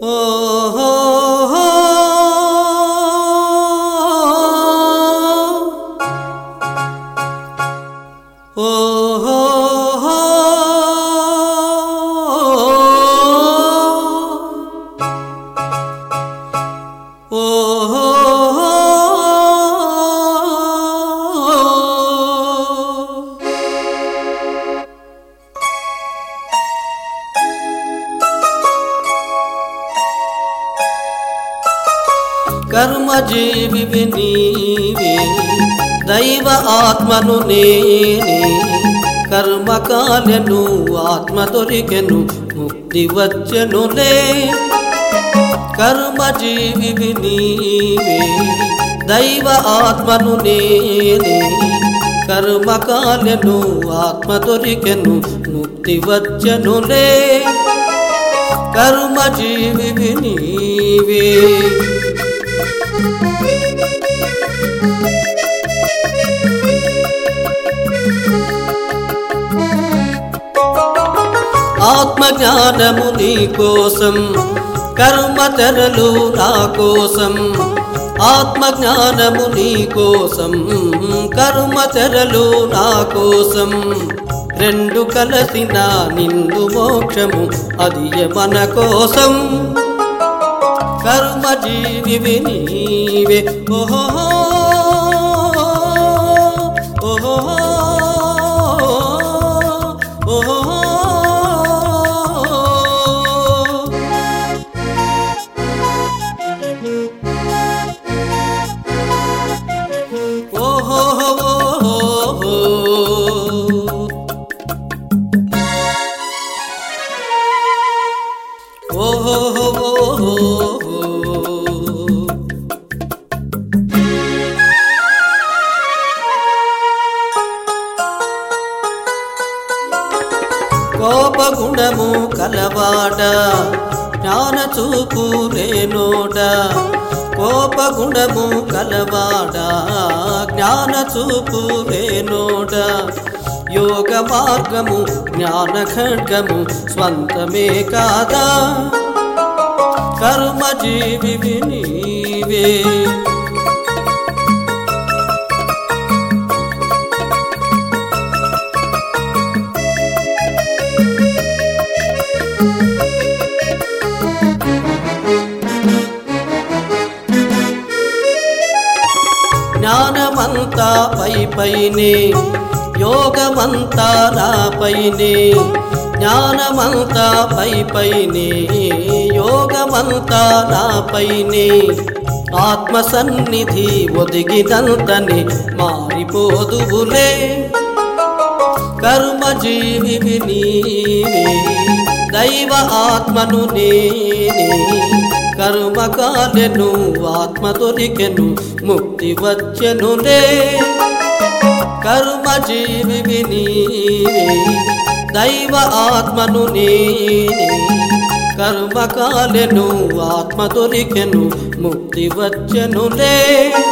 Oh. కర్మజీవి నీవే దైవ ఆత్మను నేనే. కర్మకాలను ఆత్మ దొరికెను ముక్తి వచ్చెనులే కర్మజీవి నీవే దైవ ఆత్మను నేనే. కర్మకాలను ఆత్మ దొరికెను ముక్తి వచ్చెనులే కర్మజీవి నీవే. ఆత్మజ్ఞానము నీ కోసం కర్మచరలు నా కోసం. ఆత్మజ్ఞానము నీ కోసం కర్మచరలు నా కోసం. రెండు కలసిన నిందు మోక్షము అది మన కోసం. ಕರ್ಮಜೀವಿ ನೀವೆ ಓಹೋ ಓಹೋ ಓಹೋ oh, oh, oh, oh. కోపగుణము కలవాడ. జ్ఞాన చూపు రేనోడ కోపగుణము కలవాడ. జ్ఞాన చూపు రేనోడ యోగ మార్గము జ్ఞాన ఖడ్గము స్వంతమే కాదా? కర్మ జీవి నీవే. జ్ఞానమంతా పై పైనే యోగమంతా నాపైనే జ్ఞానమంతా పై పైనే యోగమంతా నాపైనే. ఆత్మ సన్నిధి ఒదిగినంతని మారిపోదువులే. కర్మజీవి నీవే. దైవ ఆత్మను నేనే. కర్మ కాలెను ఆత్మ దొరికెను ముక్తి వచ్చెనులే కర్మ జీవి నీవే. దైవ ఆత్మను నేనే. కర్మ కాలెను ఆత్మ దొరికెను ముక్తి వచ్చెనులే కర్మ